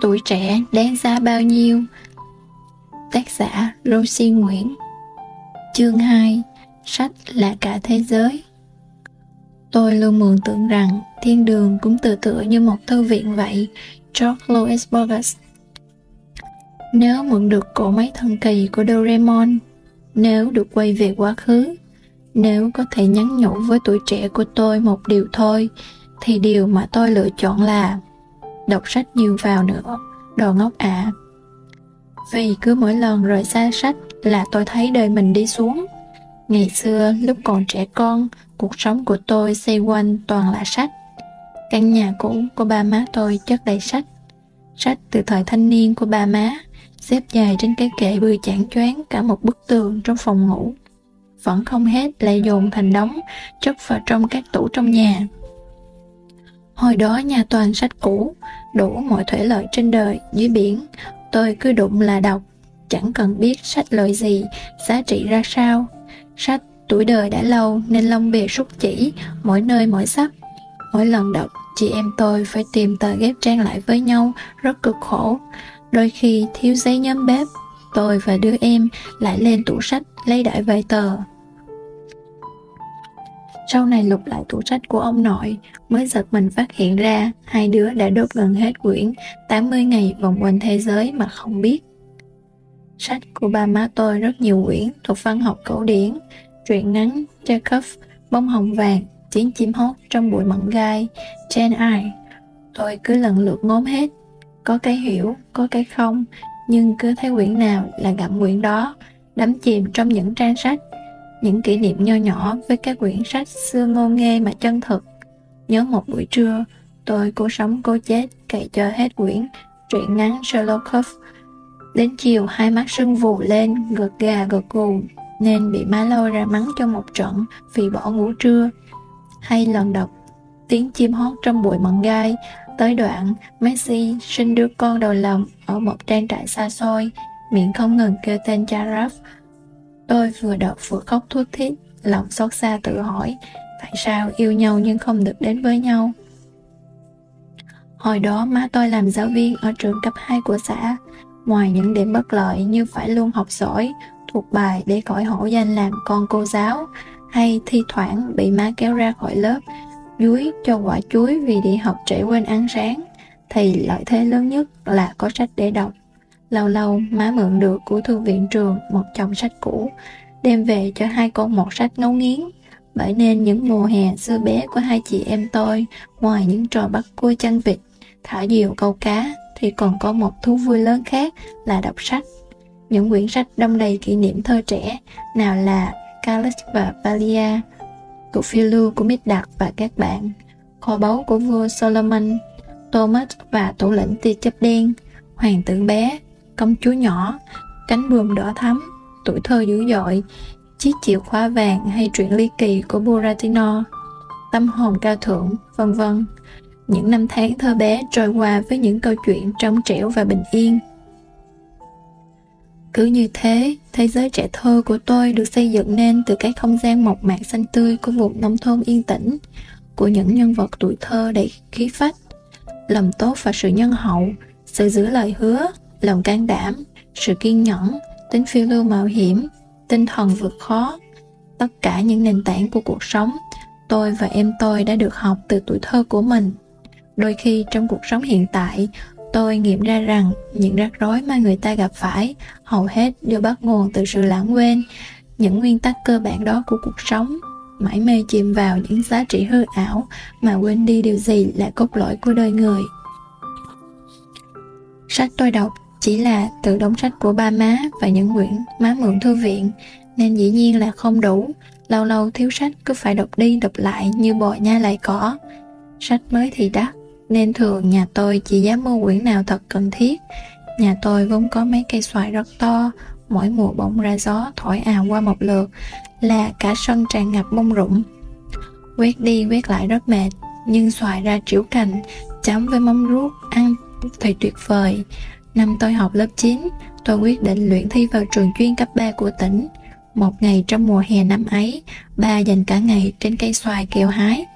Tuổi trẻ đáng giá bao nhiêu? Tác giả Rosie Nguyễn. Chương 2 Sách là cả thế giới. Tôi luôn mường tượng rằng thiên đường cũng tự tựa như một thư viện vậy, George Louis Borges Nếu mượn được cổ máy thần kỳ của Doraemon, Nếu được quay về quá khứ, Nếu có thể nhắn nhủ với tuổi trẻ của tôi một điều thôi, Thì điều mà tôi lựa chọn là Đọc sách nhiều vào nữa. Đồ ngốc ạ. À. Vì cứ mỗi lần rời xa sách là tôi thấy đời mình đi xuống. Ngày xưa, lúc còn trẻ con, Cuộc sống của tôi xoay quanh toàn là sách. Căn nhà cũ của ba má tôi chất đầy sách. Sách từ thời thanh niên của ba má, Xếp dài trên cái kệ bươi chản choáng cả một bức tường trong phòng ngủ. Vẫn không hết lại dồn thành đống, Chất vào trong các tủ trong nhà. Hồi đó nhà toàn sách cũ Đủ mọi thể lợi trên đời, dưới biển. Tôi cứ đụng là đọc Chẳng cần biết sách loại gì Giá trị ra sao. Sách tuổi đời đã lâu nên lông bìa súc chỉ Mỗi nơi mỗi sắc. Mỗi lần đọc chị em tôi phải tìm tờ ghép trang lại với nhau Rất cực khổ. Đôi khi thiếu giấy nhóm bếp Tôi và đứa em lại lên tủ sách lấy đại vài tờ sau này lục lại tủ sách của ông nội mới giật mình phát hiện ra hai đứa đã đốt gần hết quyển 80 ngày vòng quanh thế giới mà không biết. Sách của ba má tôi rất nhiều quyển thuộc văn học cổ điển, truyện ngắn, Chekhov, bông hồng vàng, chiến chim hót trong bụi mận gai, Jane Eyre. Tôi cứ lần lượt ngốm hết, có cái hiểu, có cái không, nhưng cứ thấy quyển nào là gặm quyển đó, đắm chìm trong những trang sách những kỷ niệm nho nhỏ với các quyển sách xưa ngô nghê mà chân thực. Nhớ một buổi trưa, tôi cố sống cố chết cày cho hết quyển truyện ngắn Sherlock Holmes. Đến chiều hai mắt sưng vù lên, gật gà gật gù, nên bị má lôi ra mắng cho một trận vì bỏ ngủ trưa. Hay lần đọc tiếng chim hót trong bụi mận gai, tới đoạn Messi sinh đứa con đầu lòng ở một trang trại xa xôi, miệng không ngừng kêu tên Charaf Tôi vừa đọc vừa khóc thút thít lòng xót xa tự hỏi tại sao yêu nhau nhưng không được đến với nhau. Hồi đó má tôi làm giáo viên ở trường cấp 2 của xã, ngoài những điểm bất lợi như phải luôn học giỏi, thuộc bài để khỏi hổ danh làm con cô giáo, hay thi thoảng bị má kéo ra khỏi lớp, dúi cho quả chuối vì đi học trễ quên ăn sáng, thì lợi thế lớn nhất là có sách để đọc. Lâu lâu má mượn được của thư viện trường một chồng sách cũ, đem về cho hai con một sách ngấu nghiến. Bởi nên những mùa hè xưa bé của hai chị em tôi, ngoài những trò bắt cua chăn vịt, thả diều câu cá, thì còn có một thú vui lớn khác là đọc sách. Những quyển sách đông đầy kỷ niệm thơ trẻ, nào là Calix và Valia, cuộc phiêu lưu của Mít Đặc và các bạn, kho báu của vua Solomon, Thomas và thủ lĩnh tia chấp đen, hoàng tử bé, công chúa nhỏ, cánh buồm đỏ thắm, tuổi thơ dữ dội, chiếc chìa khóa vàng hay truyện ly kỳ của Buratino, tâm hồn cao thượng, vân vân. Những năm tháng thơ bé trôi qua với những câu chuyện trong trẻo và bình yên. Cứ như thế, thế giới trẻ thơ của tôi được xây dựng nên từ cái không gian mộc mạc xanh tươi của vùng nông thôn yên tĩnh, của những nhân vật tuổi thơ đầy khí phách, lòng tốt và sự nhân hậu, sự giữ lời hứa, lòng can đảm, sự kiên nhẫn, tính phiêu lưu mạo hiểm, tinh thần vượt khó. Tất cả những nền tảng của cuộc sống, tôi và em tôi đã được học từ tuổi thơ của mình. Đôi khi trong cuộc sống hiện tại, tôi nghiệm ra rằng những rắc rối mà người ta gặp phải hầu hết đều bắt nguồn từ sự lãng quên những nguyên tắc cơ bản đó của cuộc sống mãi mê chìm vào những giá trị hư ảo mà quên đi điều gì là cốt lõi của đời người sách tôi đọc chỉ là từ đống sách của ba má và những quyển má mượn thư viện, nên dĩ nhiên là không đủ. Lâu lâu thiếu sách, cứ phải đọc đi đọc lại như bò nha lại cỏ. Sách mới thì đắt, nên thường nhà tôi chỉ dám mua quyển nào thật cần thiết. Nhà tôi vốn có mấy cây xoài rất to, mỗi mùa bỗng ra gió, thổi ào qua một lượt, là cả sân tràn ngập bông rụng. Quét đi quét lại rất mệt, nhưng xoài ra triểu cành, chấm với mắm ruốc, ăn thì tuyệt vời. Năm tôi học lớp 9, tôi quyết định luyện thi vào trường chuyên cấp 3 của tỉnh. Một ngày trong mùa hè năm ấy, ba dành cả ngày trên cây xoài kêu hái.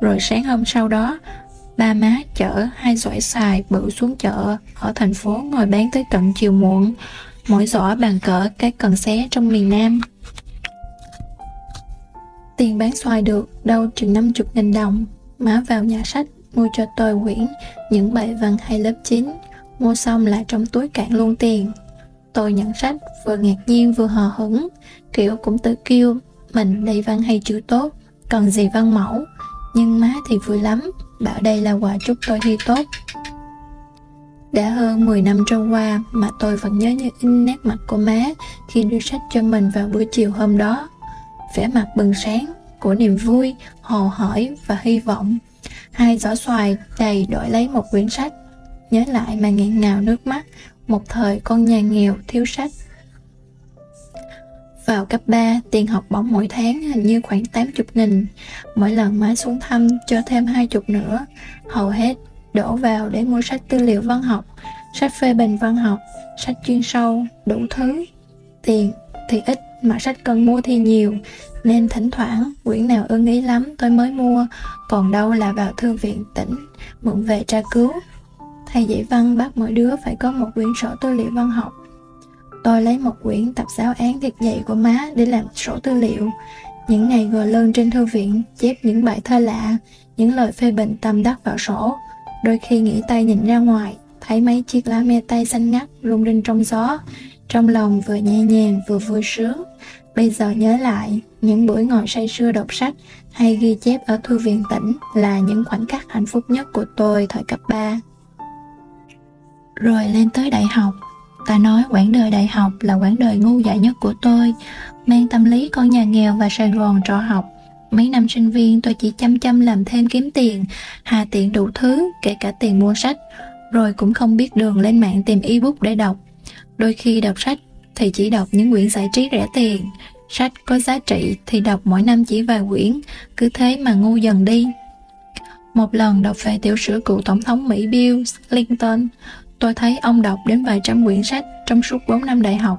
Rồi sáng hôm sau đó, Ba má chở hai giỏi xài bự xuống chợ ở thành phố ngồi bán tới tận chiều muộn, mỗi giỏ bằng cỡ cái cần xé trong miền Nam. Tiền bán xoài được đâu chừng 50 nghìn đồng, má vào nhà sách mua cho tôi quyển những bài văn hay lớp 9, mua xong lại trong túi cạn luôn tiền. Tôi nhận sách vừa ngạc nhiên vừa hờ hững, kiểu cũng tự kêu mình đầy văn hay chữ tốt, cần gì văn mẫu. Nhưng má thì vui lắm, bảo đây là quà chúc tôi thi tốt. Đã hơn 10 năm trôi qua mà tôi vẫn nhớ như in nét mặt của má khi đưa sách cho mình vào buổi chiều hôm đó. Vẻ mặt bừng sáng của niềm vui, hồ hởi và hy vọng. Hai giỏ xoài đầy đổi lấy một quyển sách. Nhớ lại mà nghẹn ngào nước mắt, một thời con nhà nghèo thiếu sách. Vào cấp 3, tiền học bổng mỗi tháng hình như khoảng 80 nghìn. Mỗi lần má xuống thăm cho thêm 20 nữa. Hầu hết đổ vào để mua sách tư liệu văn học, sách phê bình văn học, sách chuyên sâu, đủ thứ. Tiền thì ít mà sách cần mua thì nhiều, nên thỉnh thoảng quyển nào ưng ý lắm tôi mới mua, còn đâu là vào thư viện tỉnh, mượn về tra cứu. Thầy dạy văn bắt mỗi đứa phải có một quyển sổ tư liệu văn học. Tôi lấy một quyển tập giáo án thiệt dạy của má để làm sổ tư liệu. Những ngày ngồi lơn trên thư viện, chép những bài thơ lạ, những lời phê bình tâm đắc vào sổ. Đôi khi nghỉ tay nhìn ra ngoài, thấy mấy chiếc lá me tay xanh ngắt rung rinh trong gió. Trong lòng vừa nhẹ nhàng vừa vui sướng. Bây giờ nhớ lại, những buổi ngồi say sưa đọc sách hay ghi chép ở thư viện tỉnh là những khoảnh khắc hạnh phúc nhất của tôi thời cấp 3. Rồi lên tới đại học, ta nói quãng đời đại học là quãng đời ngu dại nhất của tôi, mang tâm lý con nhà nghèo và Sài Gòn trọ học. Mấy năm sinh viên tôi chỉ chăm chăm làm thêm kiếm tiền, hà tiện đủ thứ, kể cả tiền mua sách, rồi cũng không biết đường lên mạng tìm ebook để đọc. Đôi khi đọc sách thì chỉ đọc những quyển giải trí rẻ tiền, sách có giá trị thì đọc mỗi năm chỉ vài quyển, cứ thế mà ngu dần đi. Một lần đọc về tiểu sử cựu tổng thống Mỹ Bill Clinton, tôi thấy ông đọc đến vài trăm quyển sách trong suốt 4 năm đại học,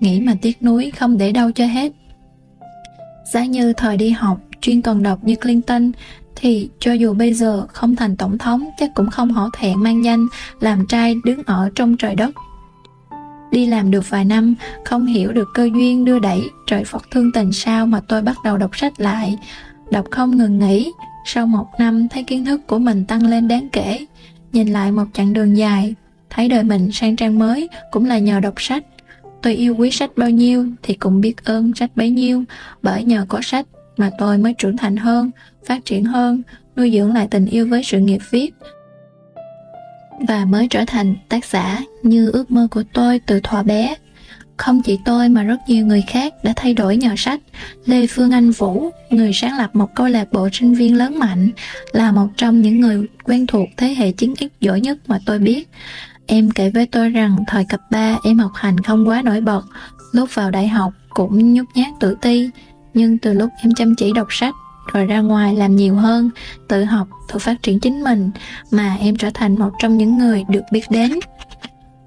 nghĩ mà tiếc nuối không để đâu cho hết. Giá như thời đi học chuyên cần đọc như Clinton thì cho dù bây giờ không thành tổng thống chắc cũng không hổ thẹn mang danh làm trai đứng ở trong trời đất Đi làm được vài năm, không hiểu được cơ duyên đưa đẩy trời Phật thương tình sao mà tôi bắt đầu đọc sách lại. Đọc không ngừng nghỉ, sau một năm thấy kiến thức của mình tăng lên đáng kể. Nhìn lại một chặng đường dài, thấy đời mình sang trang mới cũng là nhờ đọc sách. Tôi yêu quý sách bao nhiêu thì cũng biết ơn sách bấy nhiêu, bởi nhờ có sách mà tôi mới trưởng thành hơn, phát triển hơn, nuôi dưỡng lại tình yêu với sự nghiệp viết, và mới trở thành tác giả như ước mơ của tôi từ thuở bé. Không chỉ tôi mà rất nhiều người khác đã thay đổi nhờ sách. Lê Phương Anh Vũ, người sáng lập một câu lạc bộ sinh viên lớn mạnh, là một trong những người quen thuộc thế hệ 9X giỏi nhất mà tôi biết. Em kể với tôi rằng thời cấp 3 em học hành không quá nổi bật, lúc vào đại học cũng nhút nhát tự ti, nhưng từ lúc em chăm chỉ đọc sách rồi ra ngoài làm nhiều hơn, tự học, tự phát triển chính mình mà em trở thành một trong những người được biết đến.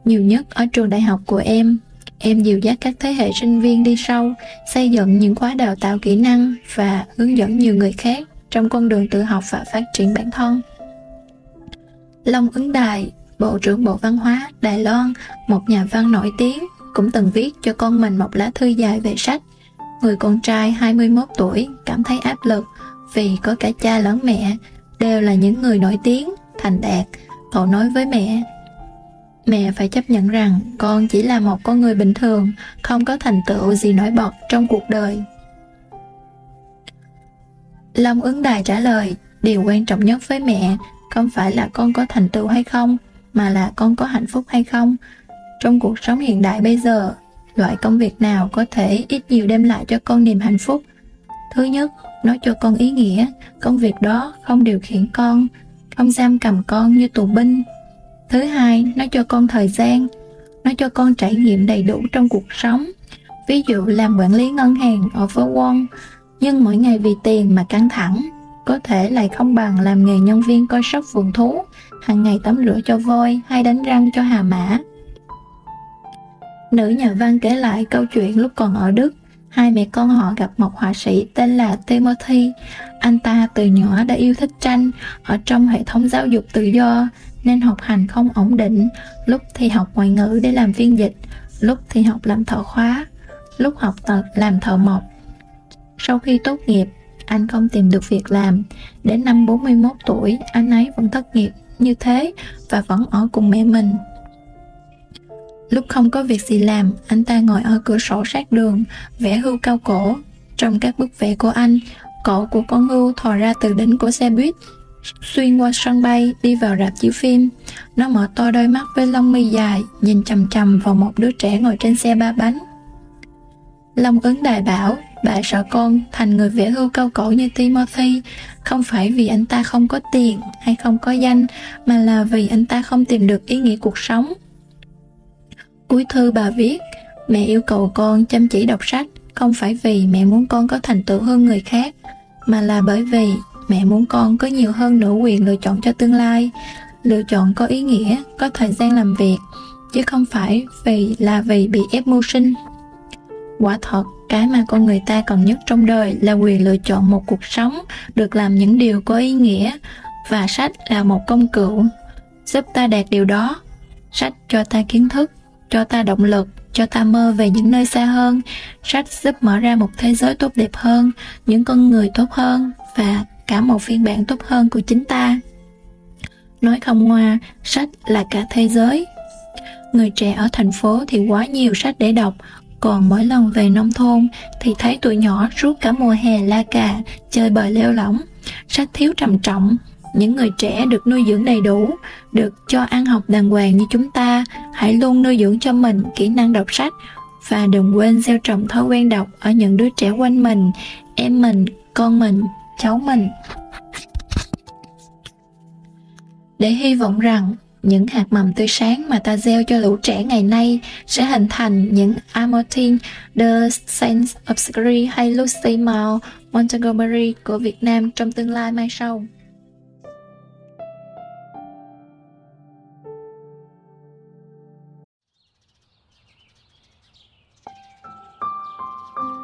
Nhiều nhất ở trường đại học của em, em dìu dắt các thế hệ sinh viên đi sâu, xây dựng những khóa đào tạo kỹ năng và hướng dẫn nhiều người khác trong con đường tự học và phát triển bản thân. Long Ứng Đài, Bộ trưởng Bộ Văn hóa Đài Loan, một nhà văn nổi tiếng, cũng từng viết cho con mình một lá thư dài về sách Người con trai 21 tuổi cảm thấy áp lực vì có cả cha lẫn mẹ đều là những người nổi tiếng, thành đạt. Cậu nói với mẹ, mẹ phải chấp nhận rằng con chỉ là một con người bình thường, không có thành tựu gì nổi bật trong cuộc đời. Long ứng đài trả lời, điều quan trọng nhất với mẹ không phải là con có thành tựu hay không, mà là con có hạnh phúc hay không. Trong cuộc sống hiện đại bây giờ, loại công việc nào có thể ít nhiều đem lại cho con niềm hạnh phúc? Thứ nhất nó cho con ý nghĩa công việc đó không điều khiển con không giam cầm con như tù binh. Thứ hai nó cho con thời gian nó cho con trải nghiệm đầy đủ trong cuộc sống. Ví dụ làm quản lý ngân hàng ở phố Wall nhưng mỗi ngày vì tiền mà căng thẳng có thể lại không bằng làm nghề nhân viên coi sóc vườn thú hàng ngày tắm rửa cho voi hay đánh răng cho hà mã Nữ nhà văn kể lại câu chuyện lúc còn ở Đức, Hai mẹ con họ gặp một họa sĩ tên là Timothy. Anh ta từ nhỏ đã yêu thích tranh ở trong hệ thống giáo dục tự do nên học hành không ổn định, lúc thì học ngoại ngữ để làm phiên dịch, lúc thì học làm thợ khóa, lúc học tập làm thợ mộc. Sau khi tốt nghiệp, anh không tìm được việc làm. Đến năm 41 tuổi, anh ấy vẫn thất nghiệp như thế và vẫn ở cùng mẹ mình. Lúc không có việc gì làm, anh ta ngồi ở cửa sổ sát đường, vẽ hưu cao cổ. Trong các bức vẽ của anh, cổ của con hưu thò ra từ đỉnh của xe buýt, xuyên qua sân bay, đi vào rạp chiếu phim. Nó mở to đôi mắt với lông mi dài, nhìn chầm chầm vào một đứa trẻ ngồi trên xe ba bánh. Long ứng đại bảo, bà sợ con thành người vẽ hưu cao cổ như Timothy, không phải vì anh ta không có tiền hay không có danh, mà là vì anh ta không tìm được ý nghĩa cuộc sống. Cuối thư bà viết, mẹ yêu cầu con chăm chỉ đọc sách, không phải vì mẹ muốn con có thành tựu hơn người khác, mà là bởi vì mẹ muốn con có nhiều hơn nửa quyền lựa chọn cho tương lai, lựa chọn có ý nghĩa, có thời gian làm việc, chứ không phải vì là vì bị ép mưu sinh. Quả thật, cái mà con người ta cần nhất trong đời là quyền lựa chọn một cuộc sống được làm những điều có ý nghĩa và sách là một công cụ giúp ta đạt điều đó. Sách cho ta kiến thức, cho ta động lực, cho ta mơ về những nơi xa hơn. Sách giúp mở ra một thế giới tốt đẹp hơn, những con người tốt hơn và cả một phiên bản tốt hơn của chính ta. Nói không ngoa, sách là cả thế giới. Người trẻ ở thành phố thì quá nhiều sách để đọc, còn mỗi lần về nông thôn thì thấy tụi nhỏ suốt cả mùa hè la cà, chơi bời leo lỏng. Sách thiếu trầm trọng, những người trẻ được nuôi dưỡng đầy đủ, được cho ăn học đàng hoàng như chúng ta, hãy luôn nuôi dưỡng cho mình kỹ năng đọc sách và đừng quên gieo trồng thói quen đọc ở những đứa trẻ quanh mình, em mình, con mình, cháu mình. Để hy vọng rằng những hạt mầm tươi sáng mà ta gieo cho lũ trẻ ngày nay sẽ hình thành những Amortine, The Saints of Scary hay Lucy Mao Montgomery của Việt Nam trong tương lai mai sau.